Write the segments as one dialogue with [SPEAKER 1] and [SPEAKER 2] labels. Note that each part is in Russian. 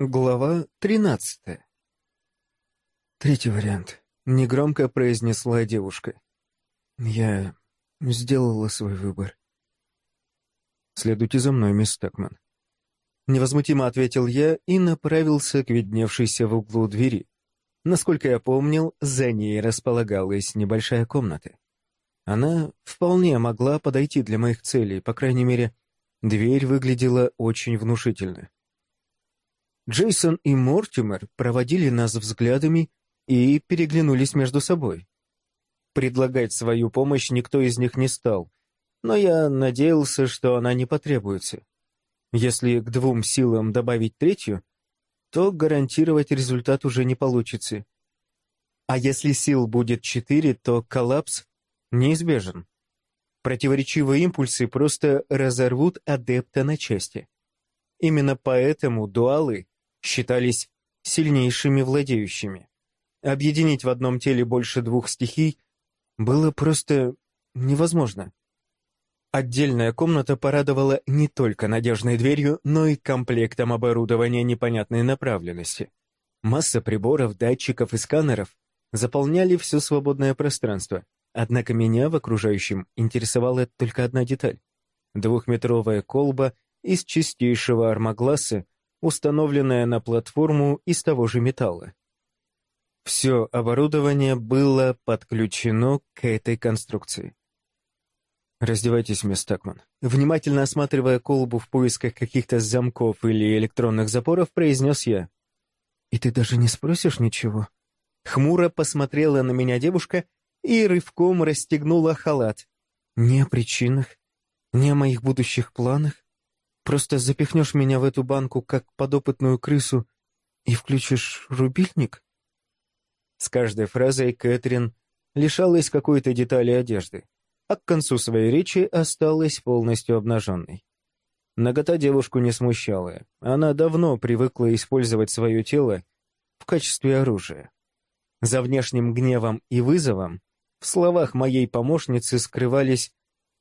[SPEAKER 1] Глава тринадцатая. Третий вариант. Негромко произнесла девушка. Я сделала свой выбор. Следуйте за мной, мисс Стакман. Невозмутимо ответил я и направился к видневшейся в углу двери. Насколько я помнил, за ней располагалась небольшая комната. Она вполне могла подойти для моих целей, по крайней мере, дверь выглядела очень внушительно. Джейсон и Мортимер проводили нас взглядами и переглянулись между собой. Предлагать свою помощь никто из них не стал, но я надеялся, что она не потребуется. Если к двум силам добавить третью, то гарантировать результат уже не получится. А если сил будет четыре, то коллапс неизбежен. Противоречивые импульсы просто разорвут адепта на части. Именно поэтому дуалы считались сильнейшими владеющими. Объединить в одном теле больше двух стихий было просто невозможно. Отдельная комната порадовала не только надежной дверью, но и комплектом оборудования непонятной направленности. Масса приборов, датчиков и сканеров заполняли все свободное пространство, однако меня в окружающем интересовала только одна деталь. Двухметровая колба из чистейшего армогласа установленная на платформу из того же металла. Все оборудование было подключено к этой конструкции. «Раздевайтесь, мисс Такман». Внимательно осматривая колбу в поисках каких-то замков или электронных запоров, произнес я. «И ты даже не спросишь ничего?» Хмуро посмотрела на меня девушка и рывком расстегнула халат. «Не о причинах, не о моих будущих планах, Просто запихнешь меня в эту банку, как подопытную крысу, и включишь рубильник?» С каждой фразой Кэтрин лишалась какой-то детали одежды, а к концу своей речи осталась полностью обнаженной. Нагота девушку не смущала, она давно привыкла использовать свое тело в качестве оружия. За внешним гневом и вызовом в словах моей помощницы скрывались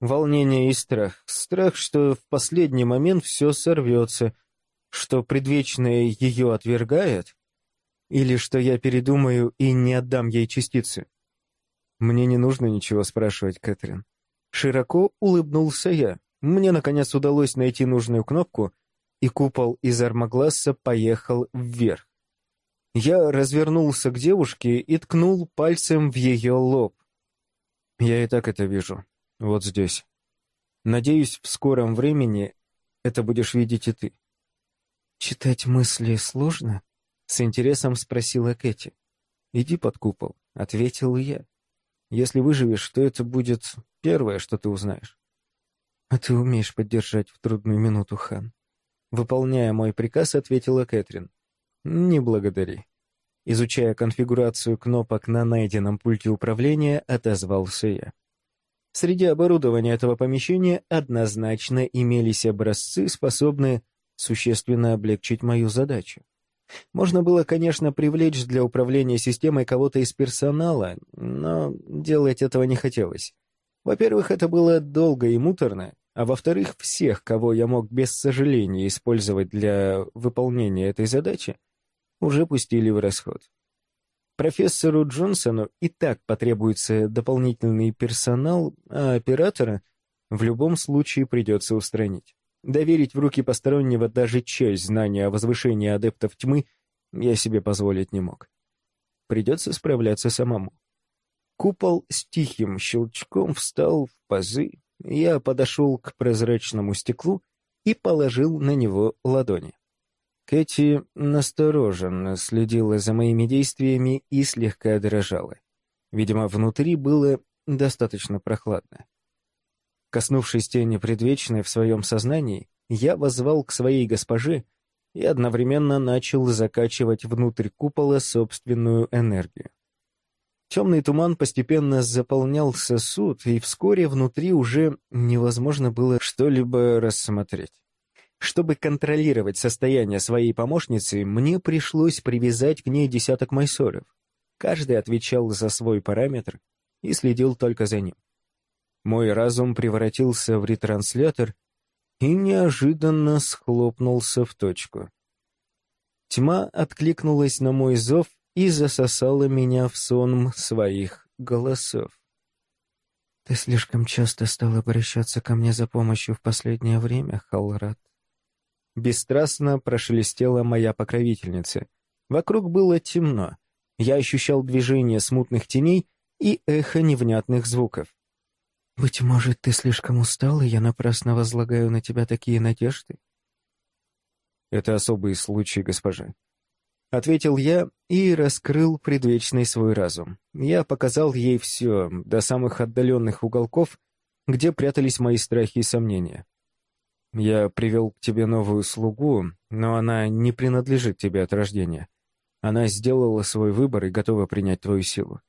[SPEAKER 1] Волнение и страх. Страх, что в последний момент все сорвется, что предвечное ее отвергает, или что я передумаю и не отдам ей частицы. Мне не нужно ничего спрашивать, Кэтрин. Широко улыбнулся я. Мне, наконец, удалось найти нужную кнопку, и купол из армогласса поехал вверх. Я развернулся к девушке и ткнул пальцем в ее лоб. Я и так это вижу вот здесь. Надеюсь, в скором времени это будешь видеть и ты. «Читать мысли сложно?» — с интересом спросила Кэти. «Иди под купол», — ответил я. «Если выживешь, то это будет первое, что ты узнаешь». «А ты умеешь поддержать в трудную минуту, Хан?» Выполняя мой приказ, ответила Кэтрин. «Не благодари». Изучая конфигурацию кнопок на найденном пульте управления, отозвался я. Среди оборудования этого помещения однозначно имелись образцы, способные существенно облегчить мою задачу. Можно было, конечно, привлечь для управления системой кого-то из персонала, но делать этого не хотелось. Во-первых, это было долго и муторно, а во-вторых, всех, кого я мог без сожаления использовать для выполнения этой задачи, уже пустили в расход. Профессору Джонсону и так потребуется дополнительный персонал, а оператора в любом случае придется устранить. Доверить в руки постороннего даже часть знания о возвышении адептов тьмы я себе позволить не мог. Придется справляться самому. Купол с тихим щелчком встал в пазы, я подошел к прозрачному стеклу и положил на него ладони. Кэти настороженно следила за моими действиями и слегка дрожала. Видимо, внутри было достаточно прохладно. Коснувшись тени предвечной в своем сознании, я возвал к своей госпоже и одновременно начал закачивать внутрь купола собственную энергию. Темный туман постепенно заполнял сосуд, и вскоре внутри уже невозможно было что-либо рассмотреть. Чтобы контролировать состояние своей помощницы, мне пришлось привязать к ней десяток майсоров. Каждый отвечал за свой параметр и следил только за ним. Мой разум превратился в ретранслятор и неожиданно схлопнулся в точку. Тьма откликнулась на мой зов и засосала меня в сон своих голосов. «Ты слишком часто стал обращаться ко мне за помощью в последнее время, Халрат». Бесстрастно прошелестела моя покровительница. Вокруг было темно. Я ощущал движение смутных теней и эхо невнятных звуков. «Быть может, ты слишком устал, и я напрасно возлагаю на тебя такие надежды?» «Это особый случай, госпожа», — ответил я и раскрыл предвечный свой разум. Я показал ей все, до самых отдаленных уголков, где прятались мои страхи и сомнения. Я привел к тебе новую слугу, но она не принадлежит тебе от рождения. Она сделала свой выбор и готова принять твою силу.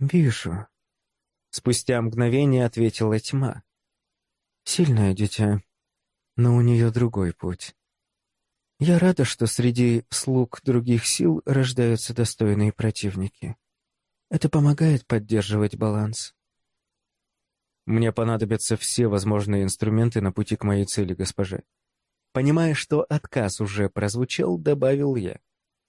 [SPEAKER 1] «Вижу», — спустя мгновение ответила тьма. «Сильное дитя, но у нее другой путь. Я рада, что среди слуг других сил рождаются достойные противники. Это помогает поддерживать баланс». «Мне понадобятся все возможные инструменты на пути к моей цели, госпожа». Понимая, что отказ уже прозвучал, добавил я.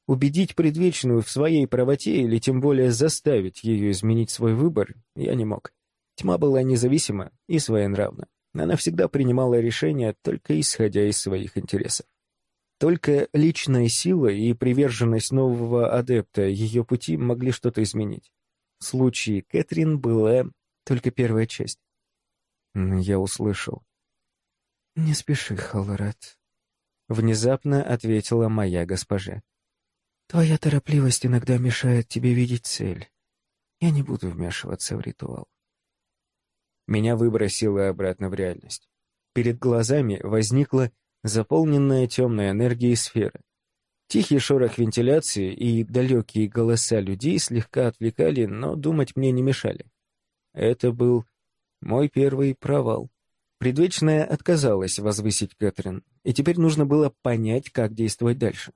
[SPEAKER 1] Убедить предвечную в своей правоте или тем более заставить ее изменить свой выбор я не мог. Тьма была независима и своенравна. Она всегда принимала решения, только исходя из своих интересов. Только личная сила и приверженность нового адепта ее пути могли что-то изменить. В случае Кэтрин была только первая часть. Я услышал. «Не спеши, Халарат», — внезапно ответила моя госпожа. Твоя торопливость иногда мешает тебе видеть цель. Я не буду вмешиваться в ритуал. Меня выбросило обратно в реальность. Перед глазами возникла заполненная темной энергией сфера. Тихий шорох вентиляции и далекие голоса людей слегка отвлекали, но думать мне не мешали. Это был мой первый провал. Предвечная отказалась возвысить Кэтрин, и теперь нужно было понять, как действовать дальше.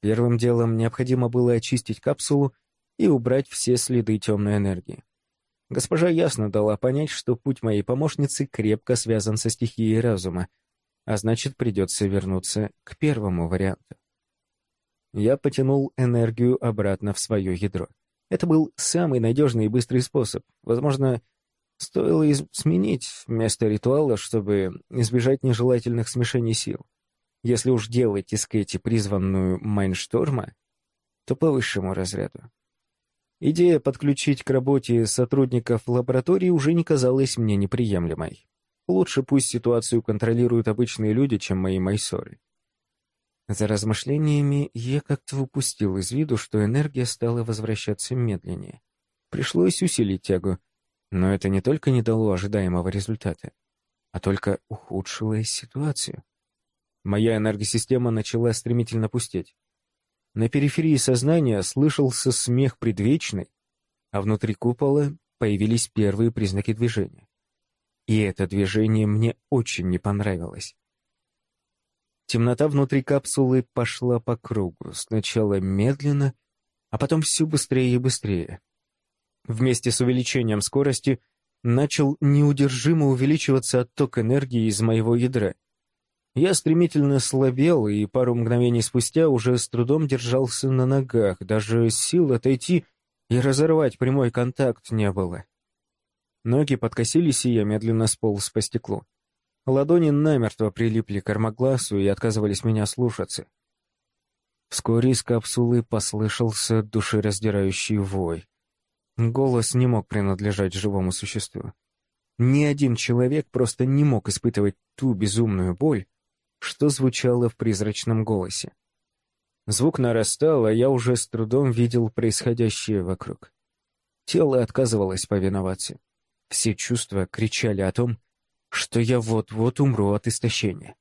[SPEAKER 1] Первым делом необходимо было очистить капсулу и убрать все следы темной энергии. Госпожа ясно дала понять, что путь моей помощницы крепко связан со стихией разума, а значит, придется вернуться к первому варианту. Я потянул энергию обратно в свое ядро. Это был самый надежный и быстрый способ. Возможно, стоило сменить место ритуала, чтобы избежать нежелательных смешений сил. Если уж делать из Кэти призванную Майншторма, то по высшему разряду. Идея подключить к работе сотрудников лаборатории уже не казалась мне неприемлемой. Лучше пусть ситуацию контролируют обычные люди, чем мои майсоры. За размышлениями я как-то упустил из виду, что энергия стала возвращаться медленнее. Пришлось усилить тягу, но это не только не дало ожидаемого результата, а только ухудшило ситуацию. Моя энергосистема начала стремительно пустеть. На периферии сознания слышался смех предвечный, а внутри купола появились первые признаки движения. И это движение мне очень не понравилось. Темнота внутри капсулы пошла по кругу, сначала медленно, а потом все быстрее и быстрее. Вместе с увеличением скорости начал неудержимо увеличиваться отток энергии из моего ядра — я стремительно слабел, и пару мгновений спустя уже с трудом держался на ногах, даже сил отойти и разорвать прямой контакт не было. Ноги подкосились, и я медленно сполз по стеклу. Ладони намертво прилипли к армогласу и отказывались меня слушаться. Вскоре из капсулы послышался душераздирающий вой. Голос не мог принадлежать живому существу. Ни один человек просто не мог испытывать ту безумную боль, что звучало в призрачном голосе. Звук нарастал, а я уже с трудом видел происходящее вокруг. Тело отказывалось повиноваться. Все чувства кричали о том, что я вот-вот умру от истощения.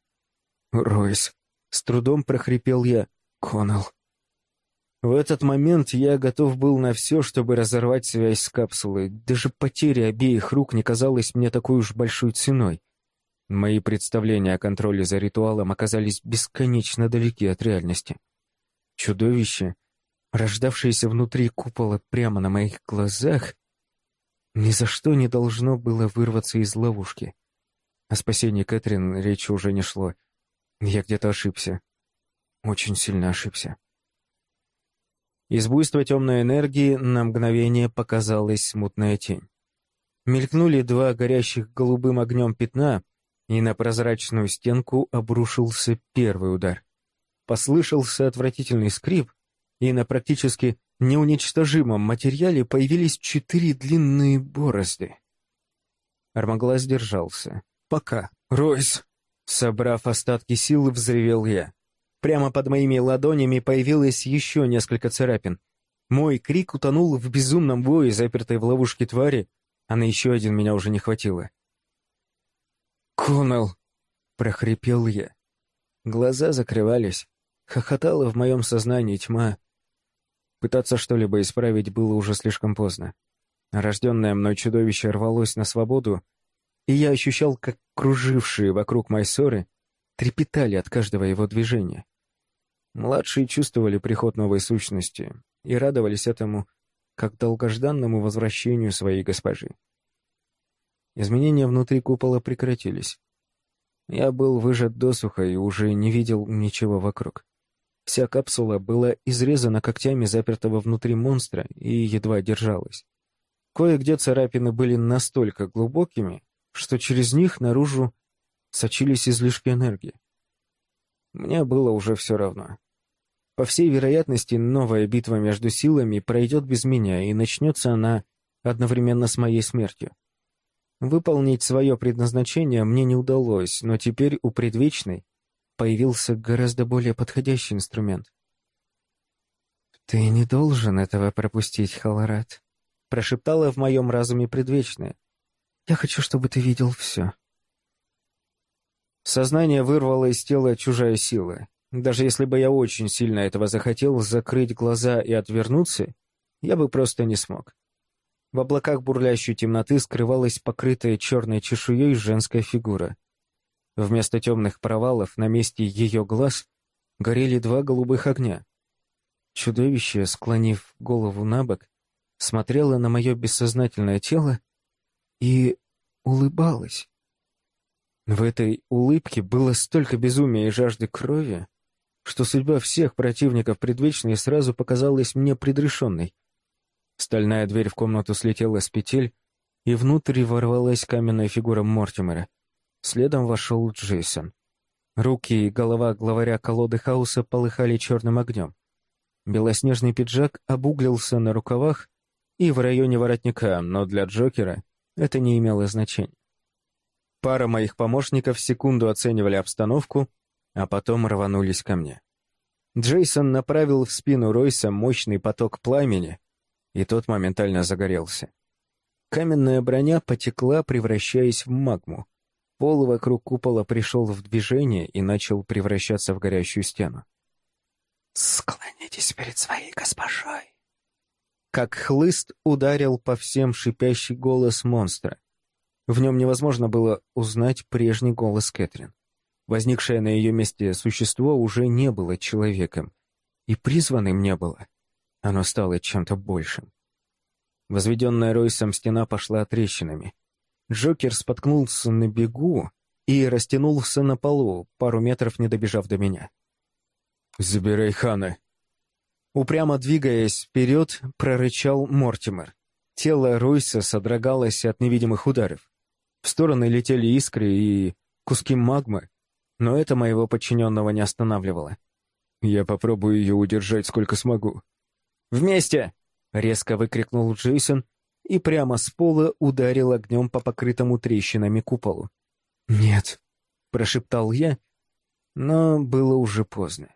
[SPEAKER 1] «Ройс!» — с трудом прохрипел я. «Коннелл!» В этот момент я готов был на все, чтобы разорвать связь с капсулой. Даже потеря обеих рук не казалась мне такой уж большой ценой. Мои представления о контроле за ритуалом оказались бесконечно далеки от реальности. Чудовище, рождавшееся внутри купола прямо на моих глазах, ни за что не должно было вырваться из ловушки. О спасении Кэтрин речи уже не шло. Я где-то ошибся. очень сильно ошибся. Из буйства темной энергии на мгновение показалась смутная тень. Мелькнули два горящих голубым огнем пятна, и на прозрачную стенку обрушился первый удар. Послышался отвратительный скрип, и на практически неуничтожимом материале появились четыре длинные борозды. Армаглаз держался. «Пока. Ройс!» Собрав остатки силы, взревел я. Прямо под моими ладонями появилось еще несколько царапин. Мой крик утонул в безумном вое, запертой в ловушке твари, а на еще один меня уже не хватило. «Коннелл!» — прохрипел я. Глаза закрывались. Хохотала в моем сознании тьма. Пытаться что-либо исправить было уже слишком поздно. Рожденное мной чудовище рвалось на свободу, и я ощущал, как кружившие вокруг Майсоры трепетали от каждого его движения. Младшие чувствовали приход новой сущности и радовались этому, как долгожданному возвращению своей госпожи. Изменения внутри купола прекратились. Я был выжат досуха и уже не видел ничего вокруг. Вся капсула была изрезана когтями запертого внутри монстра и едва держалась. Кое-где царапины были настолько глубокими, что через них наружу сочились излишки энергии. Мне было уже все равно. По всей вероятности, новая битва между силами пройдет без меня, и начнется она одновременно с моей смертью. Выполнить свое предназначение мне не удалось, но теперь у предвечной появился гораздо более подходящий инструмент. «Ты не должен этого пропустить, Халарат», — прошептала в моем разуме предвечная. «Я хочу, чтобы ты видел все». Сознание вырвало из тела чужая сила. Даже если бы я очень сильно этого захотел, закрыть глаза и отвернуться, я бы просто не смог. В облаках бурлящей темноты скрывалась покрытая черной чешуей женская фигура. Вместо темных провалов на месте ее глаз горели два голубых огня. Чудовище, склонив голову на бок, смотрело на мое бессознательное тело и улыбалось. В этой улыбке было столько безумия и жажды крови, что судьба всех противников предвечной сразу показалась мне предрешенной. Стальная дверь в комнату слетела с петель, и внутрь ворвалась каменная фигура Мортимера. Следом вошел Джейсон. Руки и голова главаря колоды хаоса полыхали черным огнем. Белоснежный пиджак обуглился на рукавах и в районе воротника, но для Джокера это не имело значения. Пара моих помощников секунду оценивали обстановку, а потом рванулись ко мне. Джейсон направил в спину Ройса мощный поток пламени, и тот моментально загорелся. Каменная броня потекла, превращаясь в магму. Пол вокруг купола пришел в движение и начал превращаться в горящую стену.
[SPEAKER 2] «Склонитесь перед своей госпожой!»
[SPEAKER 1] Как хлыст ударил по всем шипящий голос монстра. В нем невозможно было узнать прежний голос Кэтрин. Возникшее на ее месте существо уже не было человеком, и призванным не было. Оно стало чем-то большим. Возведенная Ройсом стена пошла трещинами. Джокер споткнулся на бегу и растянулся на полу, пару метров не добежав до меня. «Забирай Хана!» Упрямо двигаясь вперед, прорычал Мортимер. Тело Ройса содрогалось от невидимых ударов. В стороны летели искры и куски магмы, но это моего подчиненного не останавливало. Я попробую ее удержать сколько смогу. «Вместе!» — резко выкрикнул Джейсон и прямо с пола ударил огнем по покрытому трещинами куполу. «Нет», — прошептал я, но было уже поздно.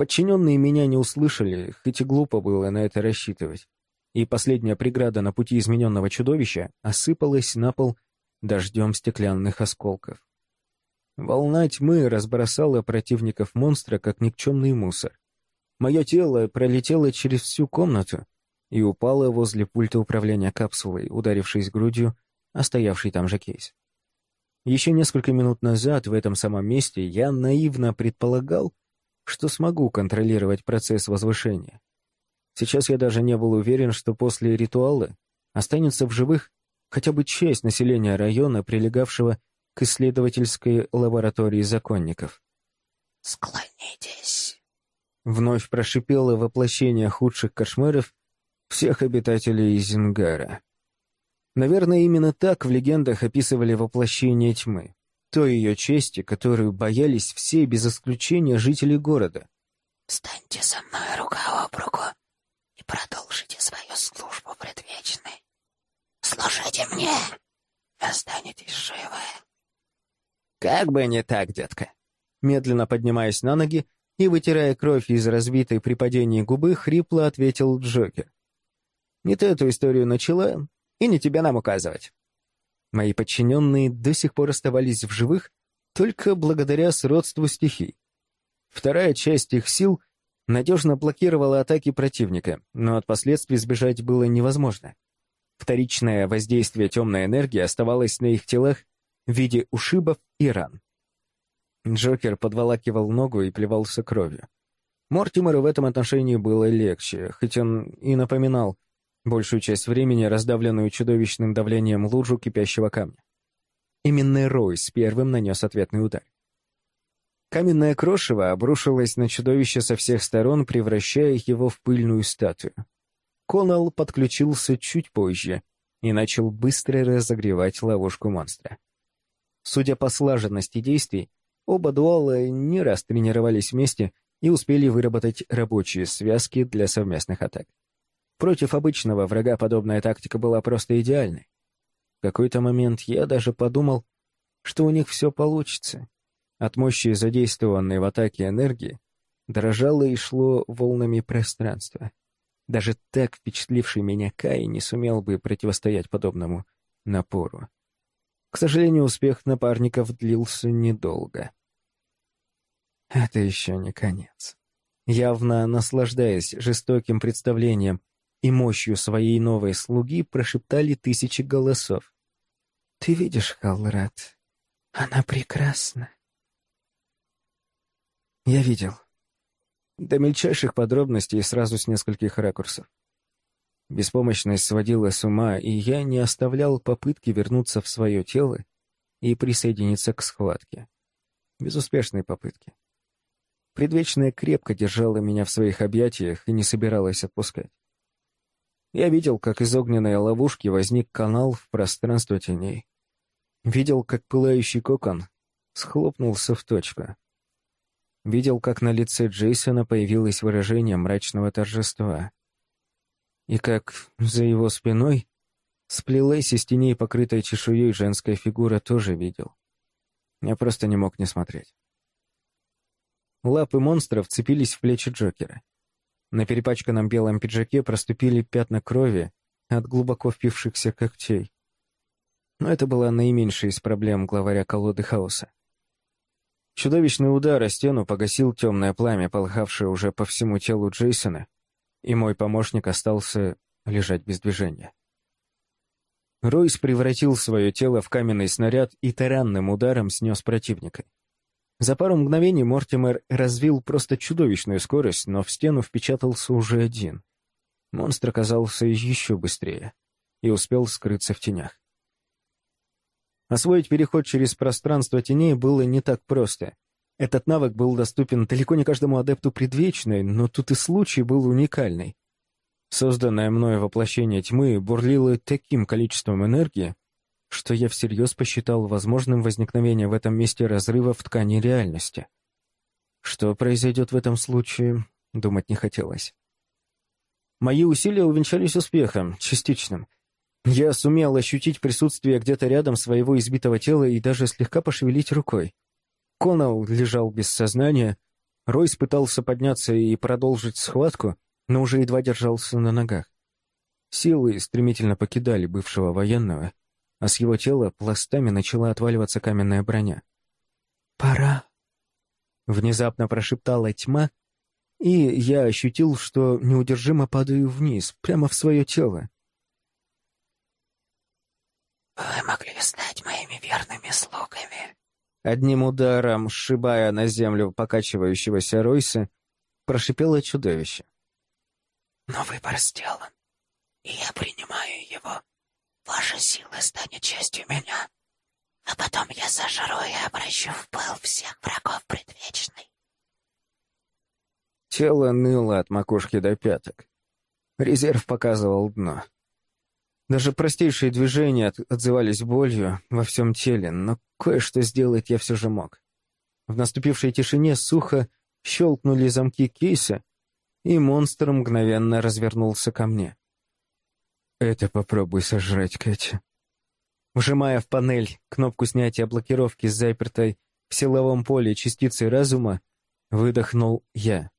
[SPEAKER 1] Подчиненные меня не услышали, хоть и глупо было на это рассчитывать. И последняя преграда на пути измененного чудовища осыпалась на пол дождем стеклянных осколков. Волна тьмы разбросала противников монстра, как никчемный мусор. Мое тело пролетело через всю комнату и упало возле пульта управления капсулой, ударившись грудью о стоявший там же кейс. Еще несколько минут назад в этом самом месте я наивно предполагал, что смогу контролировать процесс возвышения. Сейчас я даже не был уверен, что после ритуала останется в живых хотя бы часть населения района, прилегавшего к исследовательской лаборатории законников.
[SPEAKER 2] «Склонитесь!»
[SPEAKER 1] вновь прошипело воплощение худших кошмаров всех обитателей Изингара. Наверное, именно так в легендах описывали воплощение тьмы, той ее чести, которую боялись все без исключения жители города.
[SPEAKER 2] «Станьте со мной рука об руку и продолжите свою службу предвечной. Служите мне, останетесь живы».
[SPEAKER 1] «Как бы не так, детка». Медленно поднимаясь на ноги и вытирая кровь из разбитой при падении губы, хрипло ответил Джокер. «Не ты эту историю начала, и не тебе нам указывать». Мои подчиненные до сих пор оставались в живых только благодаря сродству стихий. Вторая часть их сил надежно блокировала атаки противника, но от последствий сбежать было невозможно. Вторичное воздействие темной энергии оставалось на их телах в виде ушибов и ран. Джокер подволакивал ногу и плевался кровью. Мортимеру в этом отношении было легче, хоть он и напоминал большую часть времени раздавленную чудовищным давлением лужу кипящего камня. Именно Ройс первым нанес ответный удар. Каменное крошево обрушилось на чудовище со всех сторон, превращая его в пыльную статую. Конал подключился чуть позже и начал быстро разогревать ловушку монстра. Судя по слаженности действий, оба дуала не раз тренировались вместе и успели выработать рабочие связки для совместных атак. Против обычного врага подобная тактика была просто идеальной. В какой-то момент я даже подумал, что у них все получится. От мощи задействованной в атаке энергии дрожало и шло волнами пространства. Даже так впечатливший меня Кай не сумел бы противостоять подобному напору. К сожалению, успех напарников длился недолго. Это еще не конец. Явно наслаждаясь жестоким представлением и мощью своей новой слуги, прошептали тысячи голосов. «Ты видишь, Халрат, она прекрасна». Я видел. До мельчайших подробностей сразу с нескольких ракурсов. Беспомощность сводила с ума, и я не оставлял попытки вернуться в свое тело и присоединиться к схватке. Безуспешные попытки. Предвечная крепко держала меня в своих объятиях и не собиралась отпускать. Я видел, как из огненной ловушки возник канал в пространство теней. Видел, как пылающий кокон схлопнулся в точку. Видел, как на лице Джейсона появилось выражение мрачного торжества и как за его спиной сплелась из теней, покрытой чешуей женская фигура, тоже видел. Я просто не мог не смотреть. Лапы монстра вцепились в плечи Джокера. На перепачканном белом пиджаке проступили пятна крови от глубоко впившихся когтей. Но это была наименьшая из проблем главаря колоды хаоса. Чудовищный удар о стену погасил темное пламя, полыхавшее уже по всему телу Джейсона, и мой помощник остался лежать без движения. Ройс превратил свое тело в каменный снаряд и таранным ударом снес противника. За пару мгновений Мортимер развил просто чудовищную скорость, но в стену впечатался уже один. Монстр оказался еще быстрее и успел скрыться в тенях. Освоить переход через пространство теней было не так просто — этот навык был доступен далеко не каждому адепту предвечной, но тут и случай был уникальный. Созданное мною воплощение тьмы бурлило таким количеством энергии, что я всерьез посчитал возможным возникновение в этом месте разрыва в ткани реальности. Что произойдет в этом случае, думать не хотелось. Мои усилия увенчались успехом, частичным. Я сумел ощутить присутствие где-то рядом своего избитого тела и даже слегка пошевелить рукой. Конал лежал без сознания. Ройс пытался подняться и продолжить схватку, но уже едва держался на ногах. Силы стремительно покидали бывшего военного, а с его тела пластами начала отваливаться каменная броня. «Пора», — внезапно прошептала тьма, и я ощутил, что неудержимо падаю вниз, прямо в свое тело.
[SPEAKER 2] «Вы могли стать моими верными слугами»,
[SPEAKER 1] Одним ударом, сшибая на землю покачивающегося Ройса, прошипело чудовище.
[SPEAKER 2] «Но выбор сделан, и я принимаю его. Ваша сила станет частью меня, а потом я сожру и обращу в пыл всех врагов предвечной».
[SPEAKER 1] Тело ныло от макушки до пяток. Резерв показывал дно. Даже простейшие движения от отзывались болью во всем теле, но кое-что сделать я все же мог. В наступившей тишине сухо щелкнули замки кейса, и монстр мгновенно развернулся ко мне. «Это попробуй сожрать, Катя». Вжимая в панель кнопку снятия блокировки с запертой в силовом поле частицы разума, выдохнул я.